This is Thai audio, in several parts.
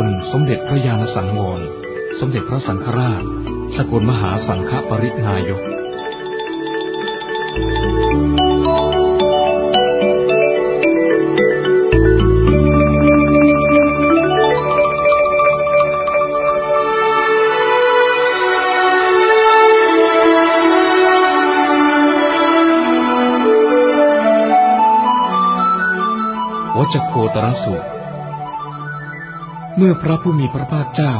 พระนิพนธ์สมเด็จพระญาณสังวร สมเด็จพระสังฆราช สกลมหาสังฆปรินายก วัจโคตรสูตร เมื่อพระผู้มีพระภาคเจ้า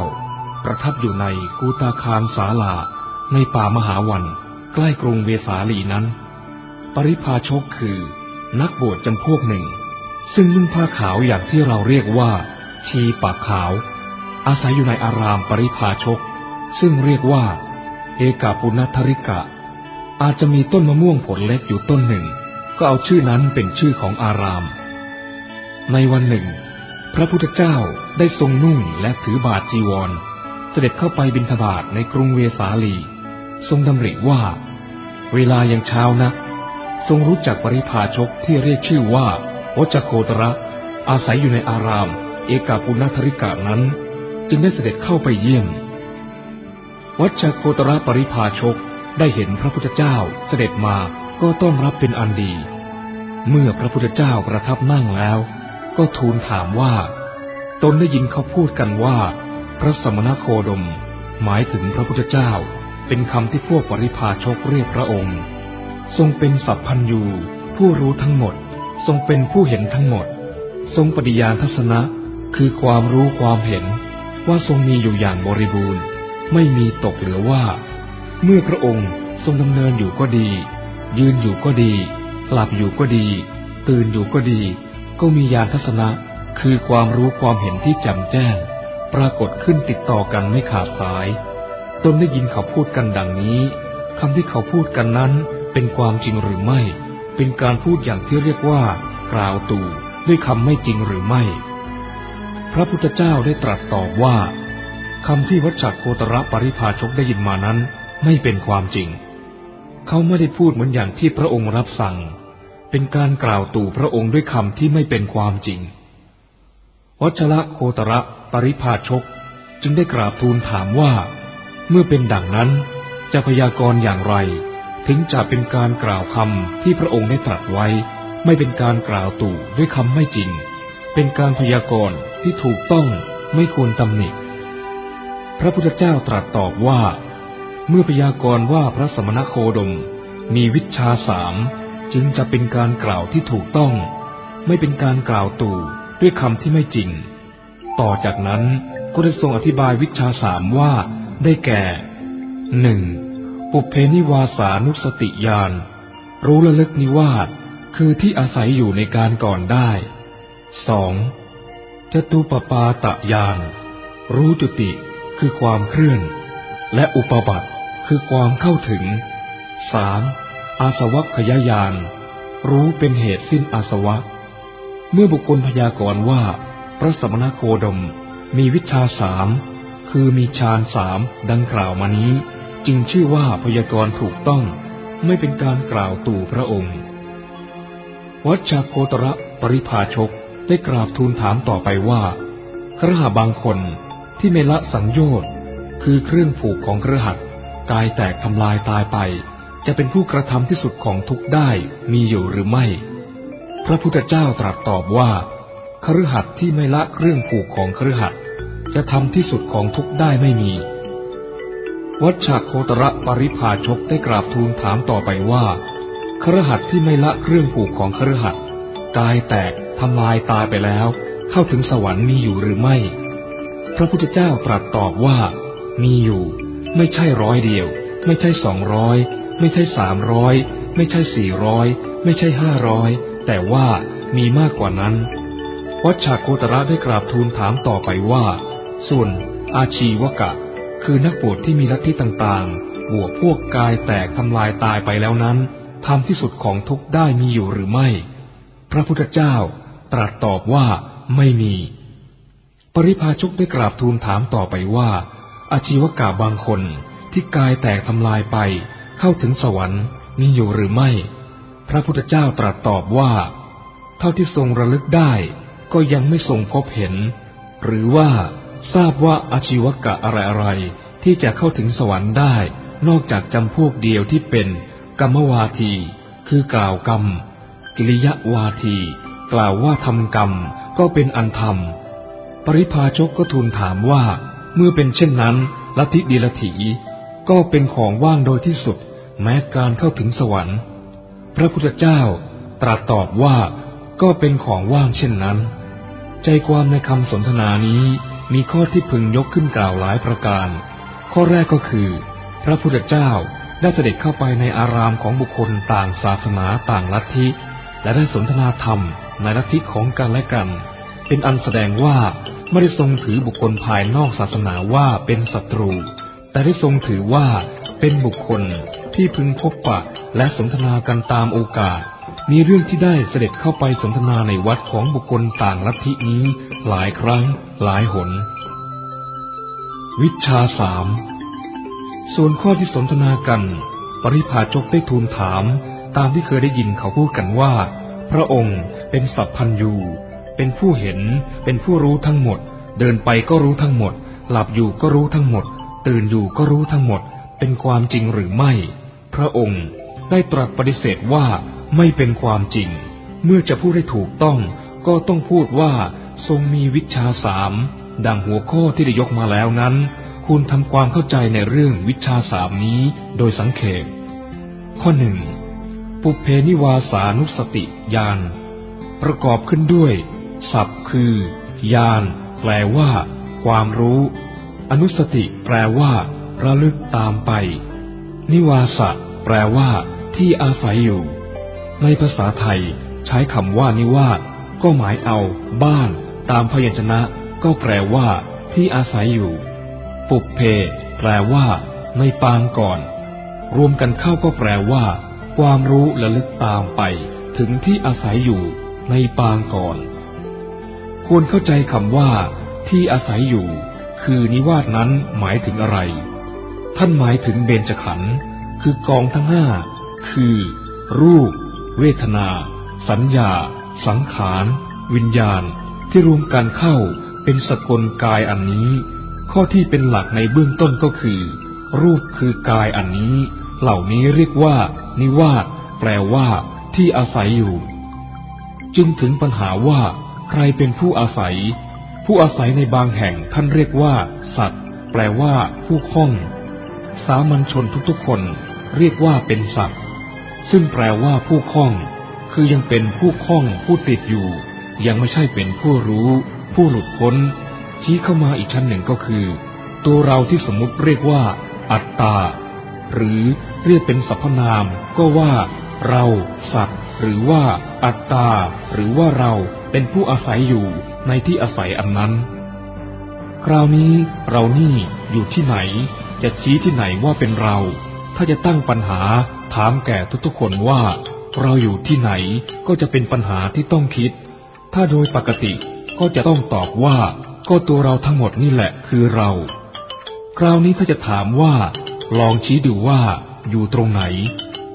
ประทับอยู่ในกูตาคารสาลาในป่ามหาวัน ใกล้กรุงเวสาลีนั้น ปริพาชกคือ นักบวชจำพวกหนึ่ง ซึ่งนุ่งผ้าขาวอย่างที่เราเรียกว่า ชีปากขาว อาศัยอยู่ในอารามปริพาชก ซึ่งเรียกว่า เอกาปุณธริกะ อาจจะมีต้นมะม่วงผลเล็กอยู่ต้นหนึ่ง ก็เอาชื่อนั้นเป็นชื่อของอาราม ในวันหนึ่ง พระพุทธเจ้า ได้ทรงนุ่งและถือบาทจีวร เสด็จเข้าไปบิณฑบาตในกรุงเวสาลี ทรงดำริว่า เวลายังเช้านัก ทรงรู้จักปริพาชกที่เรียกชื่อว่าวัจโคตระ อาศัยอยู่ในอาราม เอกาปุณธริกานั้น จึงได้เสด็จเข้าไปเยี่ยมวัชโคตระปริพาชกได้เห็นพระพุทธเจ้าเสด็จมาก็ต้อนรับเป็นอันดี เมื่อพระพุทธเจ้าประทับนั่งแล้ว ก็ทูลถามว่า ตนได้ยินเขาพูดกันว่า พระสมณโคดม หมายถึงพระพุทธเจ้า เป็นคำที่พวกปริพาชกเรียกพระองค์ ทรงเป็นสัพพัญยูผู้รู้ทั้งหมด ทรงเป็นผู้เห็นทั้งหมด ทรงปฏิญาณทัศนะ คือความรู้ความเห็น ว่าทรงมีอยู่อย่างบริบูรณ์ ไม่มีตกเหลือว่า เมื่อพระองค์ทรงดำเนินอยู่ก็ดี ยืนอยู่ก็ดี หลับอยู่ก็ดี ตื่นอยู่ก็ดี ก็มีญาณทัศนะ คือความรู้ความเห็นที่จ่มแจ้ง ปรากฏขึ้นติดต่อกันไม่ขาดสาย ตนได้ยินเขาพูดกันดังนี้คำที่เขาพูดกันนั้นเป็นความจริงหรือไม่ เป็นการพูดอย่างที่เรียกว่า กล่าวตู่ด้วยคำไม่จริงหรือไม่ พระพุทธเจ้าได้ตรัสตอบว่าคำที่วัชจักโคตรปริพาชกได้ยินมานั้น ไม่เป็นความจริง เขาไม่ได้พูดเหมือนอย่างที่พระองค์รับสั่ง เป็นการกล่าวตู่พระองค์ด้วยคำที่ไม่เป็นความจริง วัชระโคตระปริพาชกจึงได้กราบทูลถามว่า เมื่อเป็นดังนั้นจะพยากรณ์อย่างไร ถึงจะเป็นการกล่าวคำที่พระองค์ได้ตรัสไว้ ไม่เป็นการกล่าวตู่ด้วยคำไม่จริง เป็นการพยากรณ์ที่ถูกต้องไม่ควรตำหนิพระพุทธเจ้าตรัสตอบว่า เมื่อพยากรณ์ว่าพระสมณโคดม มีวิชาสามจึงจะเป็นการกล่าวที่ถูกต้อง ไม่เป็นการกล่าวตู่ ด้วยคำที่ไม่จริง ต่อจากนั้นก็ได้ทรงอธิบายวิชาสามว่าได้แก่หนึ่งปุเพนิวาสานุสติญาณรู้ระลึกนิวาสคือที่อาศัยอยู่ในการก่อนได้สองจตุปปาตะญาณรู้จุติคือความเคลื่อน และอุปบัติคือความเข้าถึงสามอาสวัคยายาน รู้เป็นเหตุสิ้นอาสวะ เมื่อบุคคลพยากรณ์ว่า พระสมณโคดมมีวิชาสามคือมีฌานสามดังกล่าวมานี้ จึงชื่อว่าพยากรณ์ถูกต้องไม่เป็นการกล่าวตู่พระองค์ วัชชาโคตระปริภาชกได้กราบทูลถามต่อไปว่าครหบางคนที่ไม่ละสังโยชน์คือเครื่องผูกของเครือหัดกายแตกทำลายตายไป จะเป็นผู้กระทำที่สุดของทุกได้มีอยู่หรือไม่ พระพุทธเจ้าตรัสตอบว่าคฤหัสถ์ที่ไม่ละเรื่องผูกของคฤหัสถ์จะทำที่สุดของทุกได้ไม่มี วัชชาโคตระปริภาชกได้กราบทูลถามต่อไปว่าคฤหัสถ์ที่ไม่ละเรื่องผูกของคฤหัสถ์กายแตกทำลายตายไปแล้ว เข้าถึงสวรรค์มีอยู่หรือไม่ พระพุทธเจ้าตรัสตอบว่า มีอยู่ ไม่ใช่ร้อยเดียว ไม่ใช่สองร้อยไม่ใช่สามร้อยไม่ใช่สี่ร้อยไม่ใช่ห้าร้อย แต่ว่ามีมากกว่านั้น วัชชาโคตระได้กราบทูลถามต่อไปว่า ส่วนอาชีวกะ คือนักบวชที่มีลัทธิต่างๆ บวกพวกกายแตกทำลายตายไปแล้วนั้นทำที่สุดของทุกได้มีอยู่หรือไม่ พระพุทธเจ้าตรัสตอบว่าไม่มี ปริพาชกได้กราบทูลถามต่อไปว่า อาชีวกะบางคนที่กายแตกทำลายไป เข้าถึงสวรรค์มีอยู่หรือไม่ พระพุทธเจ้าตรัสตอบว่า เท่าที่ทรงระลึกได้ก็ยังไม่ทรงพบเห็น หรือว่าทราบว่าอาชีวกะอะไรๆที่จะเข้าถึงสวรรค์ได้ นอกจากจำพวกเดียวที่เป็น กรรมวาที คือกล่าวกรรม กิริยวาที กล่าวว่าทำกรรมก็เป็นอันธรรม ปริพาชกก็ทูลถามว่า เมื่อเป็นเช่นนั้นลัทธิดีลถีก็เป็นของว่างโดยที่สุด แม้การเข้าถึงสวรรค์ ระพุทธเจ้าตรัสตอบว่าก็เป็นของว่างเช่นนั้น ใจความในคำสนทนานี้มีข้อที่พึงยกขึ้นกล่าวหลายประการ ข้อแรกก็คือ พระพุทธเจ้าได้เสด็จเข้าไปในอารามของบุคคลต่างศาสนาต่างลัทธิ และได้สนทนาธรรมในลัทธิของกันและกัน เป็นอันแสดงว่าไม่ได้ทรงถือบุคคลภายนอกศาสนาว่าเป็นศัตรู แต่ได้ทรงถือว่า เป็นบุคคลที่พึงพบปะและสนทนากันตามโอกาส มีเรื่องที่ได้เสด็จเข้าไปสนทนาในวัดของบุคคลต่างลัทธินี้หลายครั้งหลายหน วิชาสามส่วนข้อที่สนทนากัน ปริพาชกได้ทูลถาม ตามที่เคยได้ยินเขาพูดกันว่า พระองค์เป็นสัพพัญยู เป็นผู้เห็น เป็นผู้รู้ทั้งหมด เดินไปก็รู้ทั้งหมด หลับอยู่ก็รู้ทั้งหมด ตื่นอยู่ก็รู้ทั้งหมด เป็นความจริงหรือไม่ พระองค์ได้ตรัสปฏิเสธว่าไม่เป็นความจริง เมื่อจะพูดให้ถูกต้องก็ต้องพูดว่าทรงมีวิชาสาม ดังหัวข้อที่ได้ยกมาแล้วนั้น คุณทำความเข้าใจในเรื่องวิชาสามนี้โดยสังเขป ข้อหนึ่งปุเพนิวาสานุสติญาณประกอบขึ้นด้วย ศัพท์คือญาณแปลว่า ความรู้ อนุสติ แปลว่า ระลึกตามไป นิวาสะ แปลว่า ที่อาศัยอยู่ ในภาษาไทย ใช้คำว่านิวาสก็หมายเอา บ้าน ตามพยัญชนะ ก็แปลว่า ที่อาศัยอยู่ ปุเพแปลว่า ในปางก่อน รวมกันเข้าก็แปลว่า ความรู้ระลึกตามไป ถึงที่อาศัยอยู่ ในปางก่อน ควรเข้าใจคำว่า ที่อาศัยอยู่ คือนิวาสนั้นหมายถึงอะไร ท่านหมายถึงเบญจขันธ์คือกองทั้งห้าคือ รูป เวทนา สัญญา สังขาร วิญญาณ ที่รวมกันเข้าเป็นสกลกายอันนี้ ข้อที่เป็นหลักในเบื้องต้นก็คือ รูปคือกายอันนี้ เหล่านี้เรียกว่า นิวาสแปลว่า ที่อาศัยอยู่ จึงถึงปัญหาว่า ใครเป็นผู้อาศัย ผู้อาศัยในบางแห่งท่านเรียกว่า สัตว์ แปลว่า ผู้คล้อง สามัญชนทุกๆคนเรียกว่าเป็นสัตว์ ซึ่งแปลว่าผู้คล้อง คือยังเป็นผู้คล้องผู้ติดอยู่ ยังไม่ใช่เป็นผู้รู้ ผู้หลุดพ้น ชี้เข้ามาอีกชั้นหนึ่งก็คือ ตัวเราที่สมมติเรียกว่า อัตตา หรือเรียกเป็นสรรพนาม ก็ว่า เรา สัตว์ หรือว่า อัตตา หรือว่าเราเป็นผู้อาศัยอยู่ในที่อาศัยอันนั้น คราวนี้เรานี่อยู่ที่ไหน จะชี้ที่ไหนว่าเป็นเรา ถ้าจะตั้งปัญหาถามแก่ทุกๆคนว่า เราอยู่ที่ไหนก็จะเป็นปัญหาที่ต้องคิด ถ้าโดยปกติก็จะต้องตอบว่า ก็ตัวเราทั้งหมดนี่แหละคือเรา คราวนี้ถ้าจะถามว่า ลองชี้ดูว่า อยู่ตรงไหน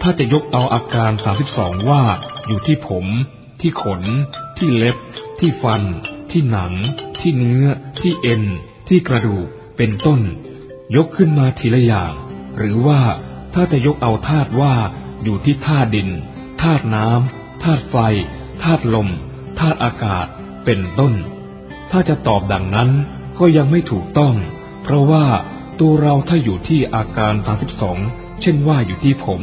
ถ้าจะยกเอาอาการสาสิบสองว่า อยู่ที่ผม ที่ขน ที่เล็บ ที่ฟัน ที่หนัง ที่เนื้อ ที่เอ็น ที่กระดูกเป็นต้น ยกขึ้นมาทีละอย่าง หรือว่าถ้าจะยกเอาธาตุว่าอยู่ที่ธาตุดินธาตุน้ำธาตุไฟธาตุลมธาตุอากาศเป็นต้น ถ้าจะตอบดังนั้นก็ยังไม่ถูกต้อง เพราะว่าตัวเราถ้าอยู่ที่อาการ 32 เช่นว่าอยู่ที่ผม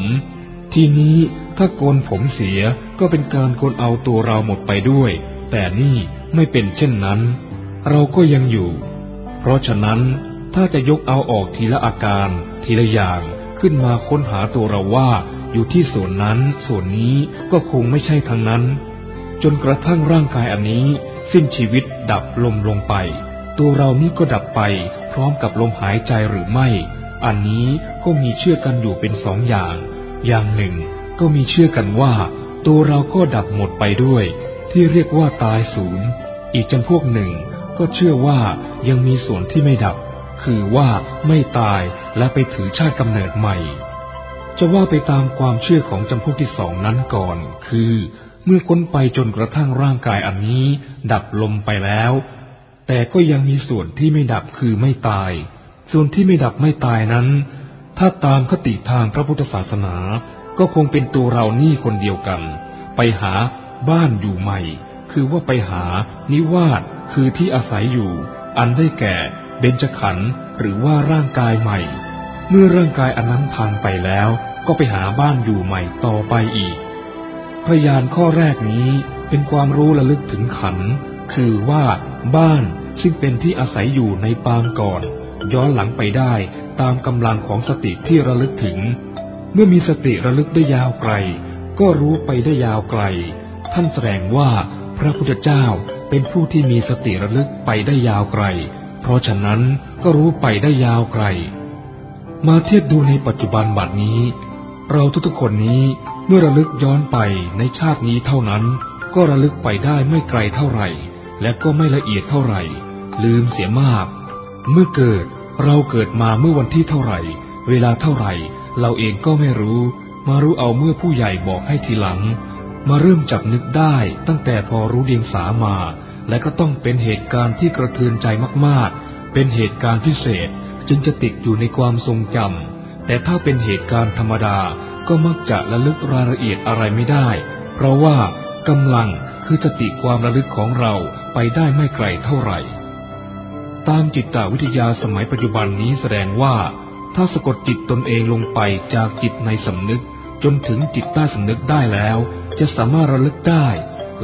ทีนี้ถ้าโกนผมเสียก็เป็นการโกนเอาตัวเราหมดไปด้วย แต่นี่ไม่เป็นเช่นนั้น เราก็ยังอยู่ เพราะฉะนั้น ถ้าจะยกเอาออกทีละอาการ ทีละอย่างขึ้นมาค้นหาตัวเราว่า อยู่ที่ส่วนนั้น ส่วนนี้ก็คงไม่ใช่ทั้งนั้น จนกระทั่งร่างกายอันนี้ สิ้นชีวิตดับลมลงไป ตัวเรานี้ก็ดับไป พร้อมกับลมหายใจหรือไม่ อันนี้ก็มีเชื่อกันอยู่เป็นสองอย่าง อย่างหนึ่ง ก็มีเชื่อกันว่า ตัวเราก็ดับหมดไปด้วย ที่เรียกว่าตายศูนย์อีกจำพวกหนึ่งก็เชื่อว่ายังมีส่วนที่ไม่ดับ คือว่าไม่ตายและไปถือชาติกำเนิดใหม่ จะว่าไปตามความเชื่อของจำพวกที่สองนั้นก่อน คือ เมื่อค้นไปจนกระทั่งร่างกายอันนี้ ดับลมไปแล้ว แต่ก็ยังมีส่วนที่ไม่ดับคือไม่ตาย ส่วนที่ไม่ดับไม่ตายนั้น ถ้าตามคติทางพระพุทธศาสนา ก็คงเป็นตัวเรานี่คนเดียวกัน ไปหาบ้านอยู่ใหม่ คือว่าไปหานิวาสคือที่อาศัยอยู่ อันได้แก่ เบญจขันธ์หรือว่าร่างกายใหม่ เมื่อร่างกายอันนั้นพังไปแล้วก็ไปหาบ้านอยู่ใหม่ต่อไปอีกพยานข้อแรกนี้เป็นความรู้ระลึกถึงขันธ์คือว่าบ้านซึ่งเป็นที่อาศัยอยู่ในปางก่อน ย้อนหลังไปได้ตามกำลังของสติที่ระลึกถึง เมื่อมีสติระลึกได้ยาวไกล ก็รู้ไปได้ยาวไกล ท่านแสดงว่าพระพุทธเจ้าเป็นผู้ที่มีสติระลึกไปได้ยาวไกล เพราะฉะนั้นก็รู้ไปได้ยาวไกล มาเทียบดูในปัจจุบันบัดนี้ เราทุกๆคนนี้เมื่อระลึกย้อนไปในชาตินี้เท่านั้น ก็ระลึกไปได้ไม่ไกลเท่าไหร่ และก็ไม่ละเอียดเท่าไหร่ ลืมเสียมาก เมื่อเกิดเราเกิดมาเมื่อวันที่เท่าไหร่ เวลาเท่าไหร่ เราเองก็ไม่รู้ มารู้เอาเมื่อผู้ใหญ่บอกให้ทีหลัง มาเริ่มจับนึกได้ตั้งแต่พอรู้เดียงสามา และก็ต้องเป็นเหตุการณ์ที่กระเทือนใจมากๆ เป็นเหตุการณ์พิเศษจึงจะติดอยู่ในความทรงจำ แต่ถ้าเป็นเหตุการณ์ธรรมดาก็มักจะระลึกรายละเอียดอะไรไม่ได้ เพราะว่ากำลังคือสติความระลึกของเราไปได้ไม่ไกลเท่าไหร่ ตามจิตวิทยาสมัยปัจจุบันนี้แสดงว่า ถ้าสะกดจิตตนเองลงไปจากจิตในสำนึก จนถึงจิตใต้สำนึกได้แล้ว จะสามารถระลึกได้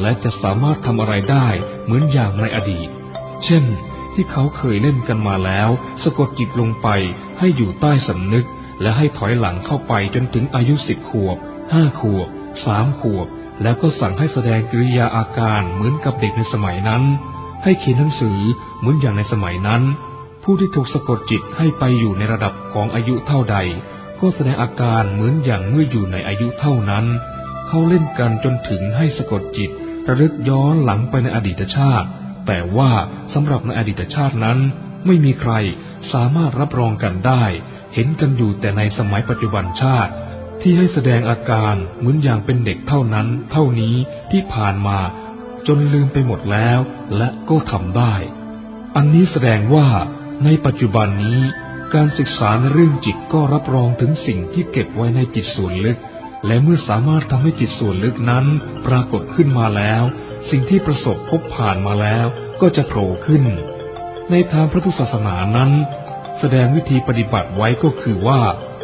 และจะสามารถทำอะไรได้เหมือนอย่างในอดีต เช่น ที่เขาเคยเล่นกันมาแล้ว สะกดจิตลงไปให้อยู่ใต้สำนึก และให้ถอยหลังเข้าไปจนถึงอายุสิบขวบห้าขวบสามขวบ แล้วก็สั่งให้แสดงกิริยาอาการเหมือนกับเด็กในสมัยนั้น ให้เขียนหนังสือเหมือนอย่างในสมัยนั้น ผู้ที่ถูกสะกดจิตให้ไปอยู่ในระดับของอายุเท่าใด ก็แสดงอาการเหมือนอย่างเมื่ออยู่ในอายุเท่านั้น เขาเล่นกันจนถึงให้สะกดจิต ระลึกย้อนหลังไปในอดีตชาติ แต่ว่าสำหรับในอดีตชาตินั้น ไม่มีใครสามารถรับรองกันได้ เห็นกันอยู่แต่ในสมัยปัจจุบันชาติ ที่ให้แสดงอาการเหมือนอย่างเป็นเด็กเท่านั้น เท่านี้ที่ผ่านมา จนลืมไปหมดแล้ว และก็ทำได้ อันนี้แสดงว่าในปัจจุบันนี้ การศึกษาในเรื่องจิตก็รับรองถึงสิ่งที่เก็บไว้ในจิตส่วนลึก และเมื่อสามารถทำให้จิตส่วนลึกนั้นปรากฏขึ้นมาแล้ว สิ่งที่ประสบพบผ่านมาแล้วก็จะโผล่ขึ้น ในทางพระพุทธศาสนานั้น แสดงวิธีปฏิบัติไว้ก็คือว่า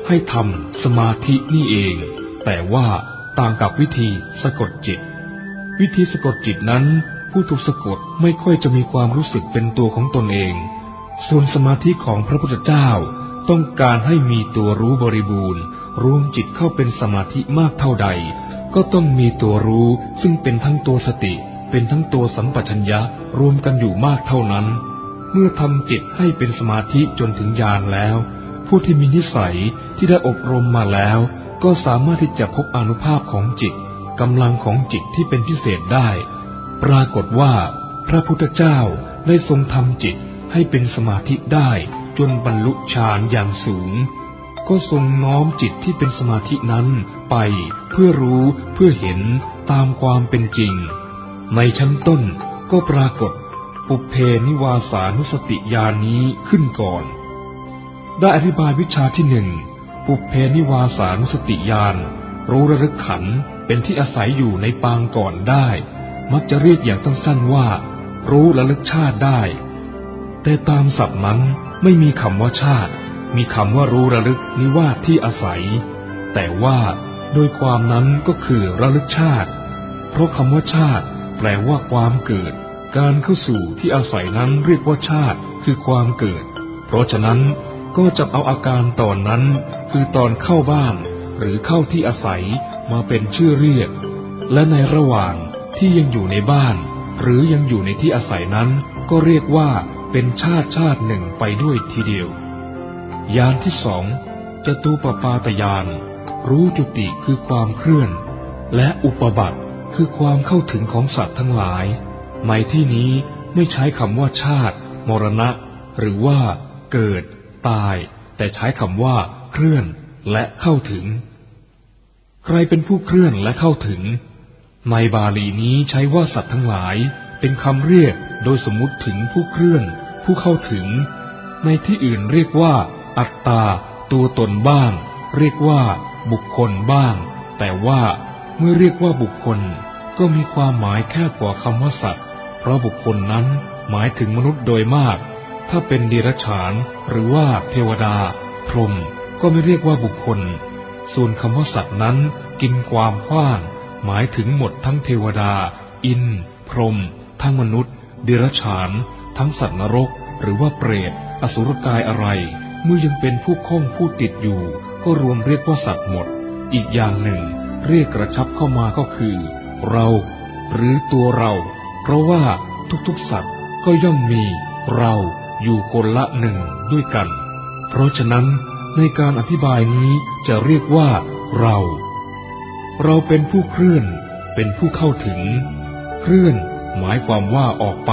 ให้ทำสมาธินี่เอง แต่ว่าต่างกับวิธีสะกดจิต วิธีสะกดจิตนั้น ผู้ถูกสะกดไม่ค่อยจะมีความรู้สึกเป็นตัวของตนเอง ส่วนสมาธิของพระพุทธเจ้า ต้องการให้มีตัวรู้บริบูรณ์ รวมจิตเข้าเป็นสมาธิมากเท่าใด ก็ต้องมีตัวรู้ซึ่งเป็นทั้งตัวสติ เป็นทั้งตัวสัมปชัญญะรวมกันอยู่มากเท่านั้น เมื่อทำจิตให้เป็นสมาธิจนถึงญาณแล้ว ผู้ที่มีนิสัยที่ได้อบรมมาแล้ว ก็สามารถที่จะพบอนุภาพของจิตกำลังของจิตที่เป็นพิเศษได้ ปรากฏว่า พระพุทธเจ้าได้ทรงทำจิตให้เป็นสมาธิได้จนบรรลุฌานอย่างสูง ก็ทรงน้อมจิตที่เป็นสมาธินั้นไปเพื่อรู้เพื่อเห็นตามความเป็นจริง ในชั้นต้นก็ปรากฏ ปุเพนิวาสานุสติญาณนี้ขึ้นก่อน ได้อธิบายวิชาที่หนึ่งปุเพนิวาสานุสติญาณรู้ระลึกขันเป็นที่อาศัยอยู่ในปางก่อนได้ มักจะเรียกอย่างสั้นๆว่า รู้ระลึกชาติได้ แต่ตามศัพท์นั้นไม่มีคำว่าชาติ มีคำว่ารู้ระลึกนิวาสที่อาศัย แต่ว่าโดยความนั้นก็คือระลึกชาติ เพราะคำว่าชาติ แปลว่าความเกิด การเข้าสู่ที่อาศัยนั้นเรียกว่าชาติ คือความเกิด เพราะฉะนั้นก็จะเอาอาการตอนนั้น คือตอนเข้าบ้าน หรือเข้าที่อาศัยมาเป็นชื่อเรียก และในระหว่างที่ยังอยู่ในบ้าน หรือยังอยู่ในที่อาศัยนั้น ก็เรียกว่าเป็นชาติชาติหนึ่งไปด้วยทีเดียว ยานที่สองจตูปปาตยาน รู้จุติคือความเคลื่อน และอุปบัติคือความเข้าถึงของสัตว์ทั้งหลาย ในที่นี้ไม่ใช้คำว่าชาติ มรณะ หรือว่า เกิด ตาย แต่ใช้คำว่า เคลื่อนและเข้าถึง ใครเป็นผู้เคลื่อนและเข้าถึง ในบาลีนี้ใช้ว่าสัตว์ทั้งหลาย เป็นคำเรียกโดยสมมติถึงผู้เคลื่อน ผู้เข้าถึง ในที่อื่นเรียกว่า อัตตา ตัวตนบ้าง เรียกว่า บุคคลบ้าง แต่ว่าเมื่อเรียกว่าบุคคล ก็มีความหมายแค่กว่าคำว่าสัตว์ เพราะบุคคลนั้นหมายถึงมนุษย์โดยมาก ถ้าเป็นเดรัจฉาน หรือว่าเทวดา พรหมก็ไม่เรียกว่าบุคคล ส่วนคำว่าสัตว์นั้น กินความกว้าง หมายถึงหมดทั้งเทวดา อิน พรหมทั้งมนุษย์ เดรัจฉาน ทั้งสัตว์นรก หรือว่าเปรต อสุรกายอะไร เมื่อยังเป็นผู้คล้องผู้ติดอยู่ ก็รวมเรียกว่าสัตว์หมด อีกอย่างหนึ่ง เรียกกระชับเข้ามาก็คือ เรา หรือตัวเรา เพราะว่าทุกๆสัตว์ก็ย่อมมี เราอยู่คนละหนึ่งด้วยกัน เพราะฉะนั้นในการอธิบายนี้จะเรียกว่า เรา เราเป็นผู้เคลื่อน เป็นผู้เข้าถึง เคลื่อน หมายความว่าออกไป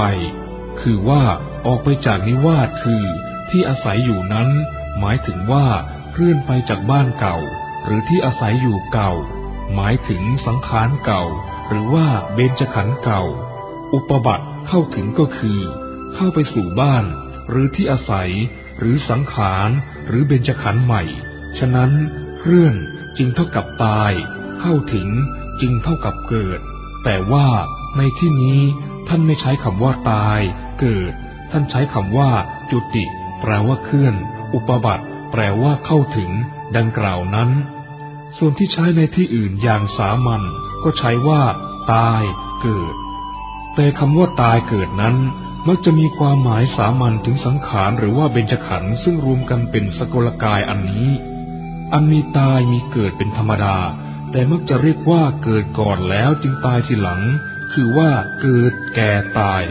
คือว่าออกไปจากนิวาสคือ ที่อาศัยอยู่นั้น หมายถึงว่าเคลื่อนไปจากบ้านเก่า หรือที่อาศัยอยู่เก่า หมายถึงสังขารเก่า หรือว่าเบญจขันธ์เก่า อุปบัติเข้าถึงก็คือ เข้าไปสู่บ้าน หรือที่อาศัย หรือสังขาร หรือเบญจขันธ์ใหม่ ฉะนั้นเคลื่อนจึงเท่ากับตาย เข้าถึงจึงเท่ากับเกิด แต่ว่าในที่นี้ท่านไม่ใช้คำว่าตาย เกิด ท่านใช้คำว่าจุติ แปลว่าเคลื่อน อุปบัติแปลว่าเข้าถึง ดังกล่าวนั้น ส่วนที่ใช้ในที่อื่นอย่างสามัญก็ใช้ว่า ตายเกิด แต่คำว่าตายเกิดนั้น มักจะมีความหมายสามัญถึงสังขารหรือว่าเบญจขันธ์ซึ่งรวมกันเป็นสกลกายอันนี้ อันมีตายมีเกิดเป็นธรรมดา แต่มักจะเรียกว่าเกิดก่อนแล้วจึงตายทีหลัง คือว่าเกิดแก่ตาย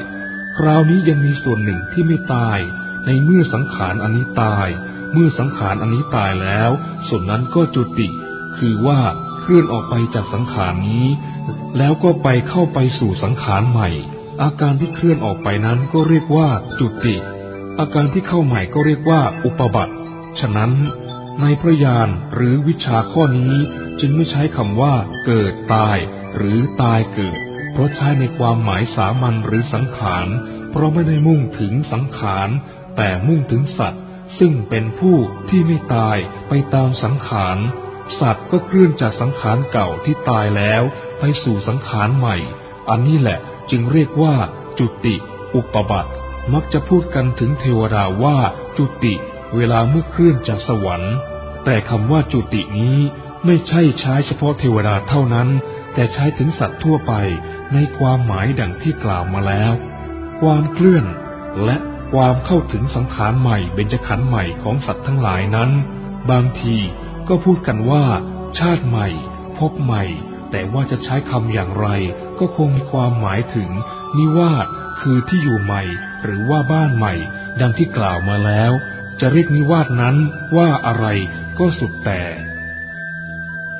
คราวนี้ยังมีส่วนหนึ่งที่ไม่ตาย ในเมื่อสังขารอันนี้ตาย เมื่อสังขารอันนี้ตายแล้ว ส่วนนั้นก็จุติ คือว่าเคลื่อนออกไปจากสังขารนี้ แล้วก็ไปเข้าไปสู่สังขารใหม่ อาการที่เคลื่อนออกไปนั้นก็เรียกว่าจุติ อาการที่เข้าใหม่ก็เรียกว่าอุปบัติ ฉะนั้นในพระยานหรือวิชาข้อนี้จึงไม่ใช้คำว่าเกิดตาย หรือตายเกิด เพราะใช้ในความหมายสามัญหรือสังขาร เพราะไม่ได้มุ่งถึงสังขาร แต่มุ่งถึงสัตว์ ซึ่งเป็นผู้ที่ไม่ตายไปตามสังขาร สัตว์ก็เคลื่อนจากสังขารเก่าที่ตายแล้วไปสู่สังขารใหม่ อันนี้แหละจึงเรียกว่า จุติ อุปบัติ มักจะพูดกันถึงเทวดาว่าจุติเวลาเมื่อเคลื่อนจากสวรรค์ แต่คำว่าจุตินี้ไม่ใช่ใช้เฉพาะเทวดาเท่านั้น แต่ใช้ถึงสัตว์ทั่วไปในความหมายดังที่กล่าวมาแล้ว ความเคลื่อนและ ความเข้าถึงสังขารใหม่เบญจขันธ์ใหม่ของสัตว์ทั้งหลายนั้น บางทีก็พูดกันว่า ชาติใหม่ พบใหม่ แต่ว่าจะใช้คำอย่างไร ก็คงมีความหมายถึง นิวาสคือที่อยู่ใหม่ หรือว่าบ้านใหม่ ดังที่กล่าวมาแล้ว จะเรียกนิวาสนั้นว่าอะไรก็สุดแต่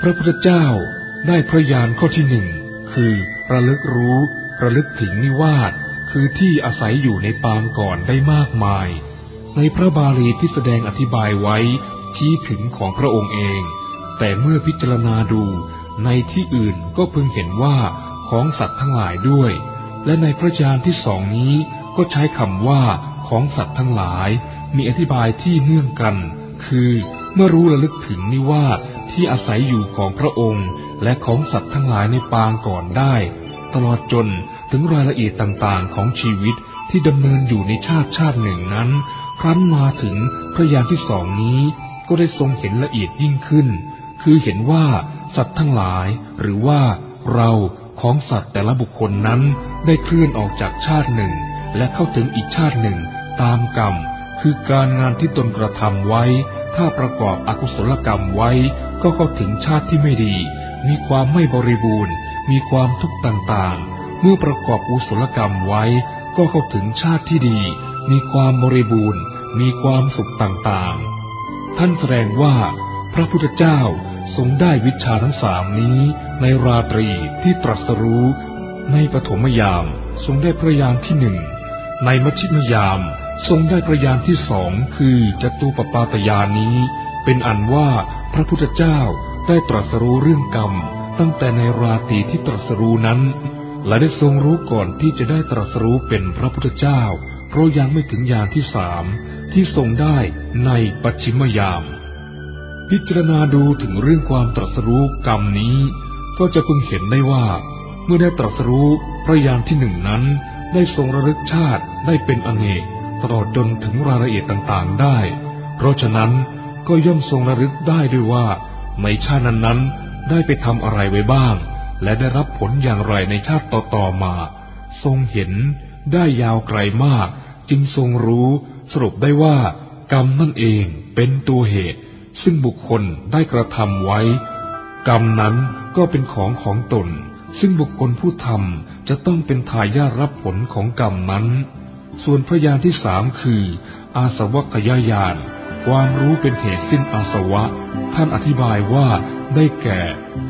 พระพุทธเจ้าได้พระญาณข้อที่หนึ่งคือ ระลึกรู้ ระลึกถึงนิวาส คือที่อาศัยอยู่ในปางก่อนได้มากมาย ในพระบาลีที่แสดงอธิบายไว้ชี้ถึงของพระองค์เอง แต่เมื่อพิจารณาดูในที่อื่นก็เพิ่งเห็นว่าของสัตว์ทั้งหลายด้วย และในพระญาณที่สองนี้ก็ใช้คำว่าของสัตว์ทั้งหลาย มีอธิบายที่เนื่องกัน คือเมื่อรู้ระลึกถึงนิว่าที่อาศัยอยู่ของพระองค์ และของสัตว์ทั้งหลายในปางก่อนได้ ตลอดจน ถึงรายละเอียดต่างๆของชีวิตที่ดำเนินอยู่ในชาติชาติหนึ่งนั้น ครั้นมาถึงพระยานที่สองนี้ ก็ได้ทรงเห็นละเอียดยิ่งขึ้น คือเห็นว่าสัตว์ทั้งหลาย หรือว่าเราของสัตว์แต่ละบุคคลนั้นได้เคลื่อนออกจากชาติหนึ่ง และเข้าถึงอีกชาติหนึ่ง ตามกรรม คือการงานที่ตนกระทำไว้ ถ้าประกอบอกุศลกรรมไว้ ก็เข้าถึงชาติที่ไม่ดี มีความไม่บริบูรณ์ มีความทุกข์ต่างๆ เมื่อประกอบกุศลกรรมไว้ ก็เข้าถึงชาติที่ดี มีความบริบูรณ์ มีความสุขต่างๆ ท่านแสดงว่า พระพุทธเจ้าทรงได้วิชาทั้งสามนี้ ในราตรีที่ตรัสรู้ ในปฐมยามทรงได้พระยานที่หนึ่ง ในมัชชิมยามทรงได้ประยานที่สองคือจตุปปาตยานนี้ เป็นอันว่าพระพุทธเจ้าได้ตรัสรู้เรื่องกรรม ตั้งแต่ในราตรีที่ตรัสรู้นั้น และได้ทรงรู้ก่อนที่จะได้ตรัสรู้เป็นพระพุทธเจ้า เพราะยังไม่ถึงยามที่สามที่ทรงได้ในปัจฉิมยาม พิจารณาดูถึงเรื่องความตรัสรู้กรรมนี้ ก็จะพึงเห็นได้ว่า เมื่อได้ตรัสรู้พระยามที่หนึ่งนั้น ได้ทรงระลึกชาติได้เป็นอเนกตลอดจนถึงรายละเอียดต่างๆได้ เพราะฉะนั้นก็ย่อมทรงระลึกได้ด้วยว่า ในชาตินั้นๆ ได้ไปทำอะไรไว้บ้าง และได้รับผลอย่างไรในชาติต่อๆมา ทรงเห็นได้ยาวไกลมาก จึงทรงรู้สรุปได้ว่า กรรมนั่นเองเป็นตัวเหตุ ซึ่งบุคคลได้กระทำไว้ กรรมนั้นก็เป็นของของตน ซึ่งบุคคลผู้ทำจะต้องเป็นทายาทรับผลของกรรมนั้น ส่วนพยานที่สามคือ อาสวัคยายานความรู้เป็นเหตุสิ้นอาสวะ ท่านอธิบายว่าได้แก่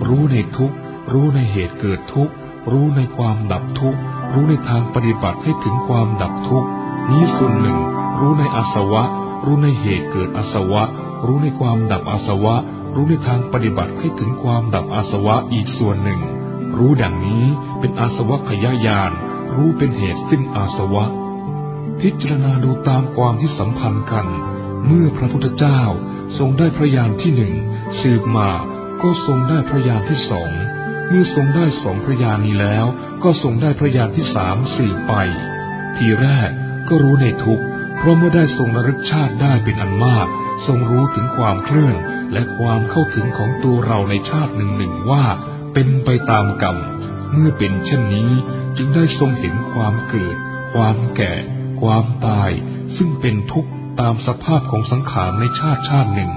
รู้ในทุกข รู้ในเหตุเกิดทุกข์ รู้ในความดับทุกข์ รู้ในทางปฏิบัติให้ถึงความดับทุกข์ นี้ส่วนหนึ่ง รู้ในอาสวะ รู้ในเหตุเกิดอาสวะ รู้ในความดับอาสวะ รู้ในทางปฏิบัติให้ถึงความดับอาสวะอีกส่วนหนึ่ง รู้ดังนี้เป็นอาสวะขยายาน รู้เป็นเหตุสิ้นอาสวะ พิจารณาดูตามความที่สัมพันธ์กัน เมื่อพระพุทธเจ้าทรงได้พระยานที่หนึ่งสืบมาก็ทรงได้พระยานที่สอง มื่อทรงได้สองพระยานนี้แล้ว ก็ทรงได้พระยานที่สามสืบไป ทีแรกก็รู้ในทุกเพราะเมื่อได้ทรงระลึกชาติได้เป็นอันมาก ทรงรู้ถึงความเคลื่อนและความเข้าถึงของตัวเราในชาติหนึ่งหนึ่งว่าเป็นไปตามกรรม เมื่อเป็นเช่นนี้จึงได้ทรงเห็นความเกิด ความแก่ ความตาย ซึ่งเป็นทุกข์ตามสภาพของสังขารในชาติชาติหนึ่ง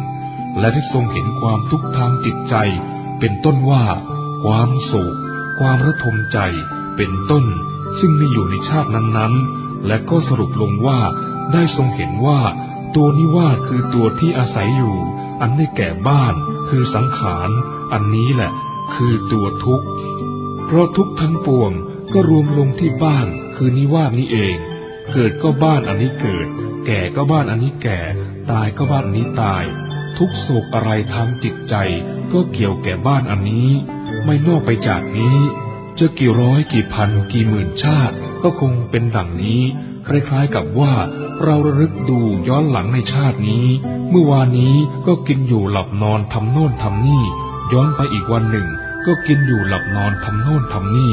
และได้ทรงเห็นความทุกข์ทางจิตใจ เป็นต้นว่า ความโศก ความระทมใจ เป็นต้น ซึ่งมีอยู่ในชาตินั้นๆ และก็สรุปลงว่าได้ทรงเห็นว่า ตัวนิวาสคือตัวที่อาศัยอยู่ อันได้แก่บ้าน คือสังขาร อันนี้แหละ คือตัวทุกข์ เพราะทุกทั้งปวงก็รวมลงที่บ้านคือนิวาสนี้เอง เกิดก็บ้านอันนี้เกิด แก่ก็บ้านอันนี้แก่ ตายก็บ้านนี้ตาย ทุกโศกอะไรทางจิตใจก็เกี่ยวแก่บ้านอันนี้ ไม่นอกไปจากนี้ จะกี่ร้อยกี่พันกี่หมื่นชาติ ก็คงเป็นดังนี้ คล้ายๆกับว่าเราระลึกดูย้อนหลังในชาตินี้ เมื่อวานนี้ก็กินอยู่หลับนอนทำโน่นทำนี่ ย้อนไปอีกวันหนึ่ง ก็กินอยู่หลับนอนทำโน่นทำนี่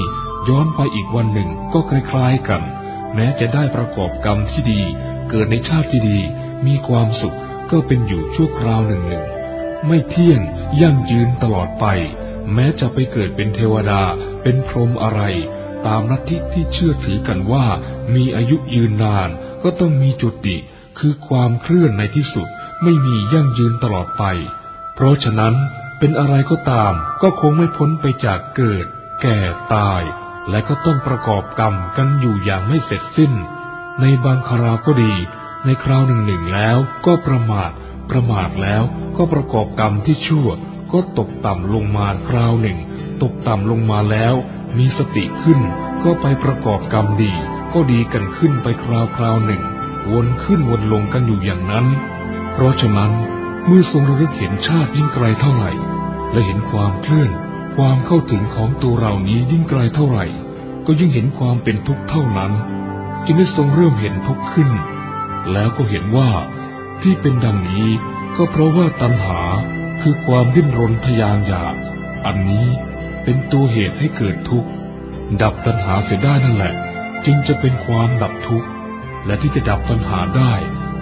ย้อนไปอีกวันหนึ่งก็คล้ายๆกัน แม้จะได้ประกอบกรรมที่ดี เกิดในชาติที่ดี มีความสุขก็เป็นอยู่ชั่วคราวหนึ่งหนึ่งไม่เที่ยงยั่งยืนตลอดไป แม้จะไปเกิดเป็นเทวดา เป็นพรหมอะไร ตามลัทธิที่เชื่อถือกันว่า มีอายุยืนนาน ก็ต้องมีจุติ คือความเคลื่อนในที่สุด ไม่มียั่งยืนตลอดไป เพราะฉะนั้นเป็นอะไรก็ตาม ก็คงไม่พ้นไปจากเกิด แก่ตาย และก็ต้องประกอบกรรมกันอยู่อย่างไม่เสร็จสิ้น ในบางคราวก็ดี ในคราวหนึ่งหนึ่งแล้วก็ประมาทประมาทแล้วก็ประกอบกรรมที่ชั่ว ก็ตกต่ำลงมาคราวหนึ่ง ตกต่ำลงมาแล้ว มีสติขึ้น ก็ไปประกอบกรรมดี ก็ดีกันขึ้นไปคราวคราวหนึ่ง วนขึ้นวนลงกันอยู่อย่างนั้น เพราะฉะนั้นเมื่อทรงระลึกเห็นชาติยิ่งไกลเท่าไหร่ และเห็นความเคลื่อน ความเข้าถึงของตัวเรานี้ยิ่งไกลเท่าไหร่ ก็ยิ่งเห็นความเป็นทุกข์เท่านั้น จึงได้ทรงเริ่มเห็นทุกข์ขึ้น แล้วก็เห็นว่าที่เป็นดังนี้ก็เพราะว่าตัณหา คือความดิ้นรนทยานอยาก อันนี้เป็นตัวเหตุให้เกิดทุกข์ ดับตัณหาเสียได้นั่นแหละ จึงจะเป็นความดับทุกข์ และที่จะดับปัญหาได้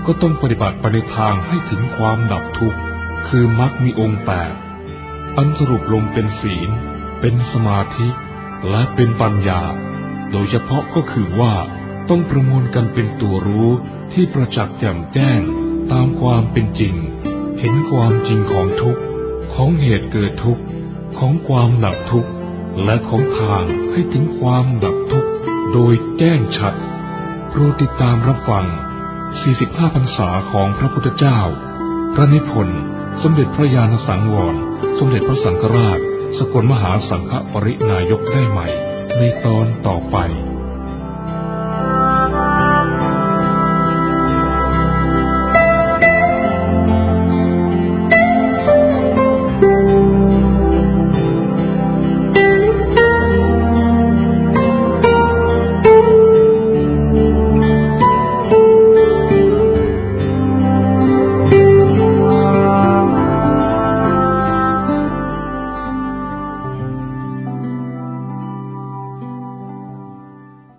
ก็ต้องปฏิบัติไปในทางให้ถึงความดับทุกข์ คือมรรคมีองค์แปดอันสรุปลงเป็นศีล เป็นสมาธิ และเป็นปัญญา โดยเฉพาะก็คือว่าต้องประมวลกันเป็นตัวรู้ที่ประจักษ์แจ่มแจ้งตามความเป็นจริง เห็นความจริงของทุกข์ของเหตุเกิดทุกข์ของความดับทุกข์และของทางให้ถึงความดับทุกข์โดยแจ้งชัดโปรดติดตามรับฟัง 45 พรรษาของพระพุทธเจ้า พระนิพนธ์สมเด็จพระญาณสังวร สมเด็จพระสังฆราช สกลมหาสังฆปรินายกได้ใหม่ ในตอนต่อไป